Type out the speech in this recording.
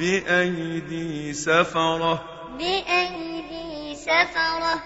بأيدي سفرة. بأيدي سفرة.